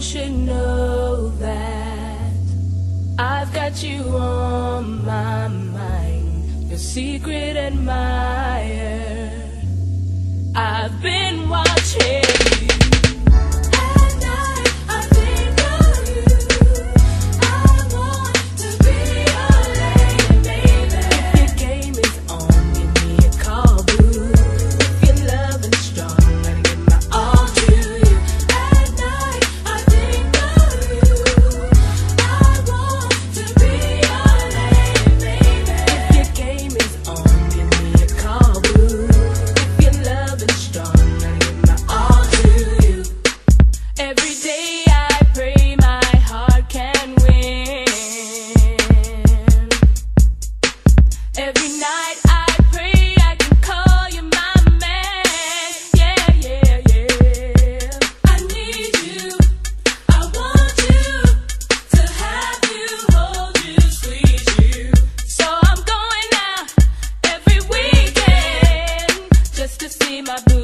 you should know that I've got you on my mind, your secret admirer. I've been watching. I do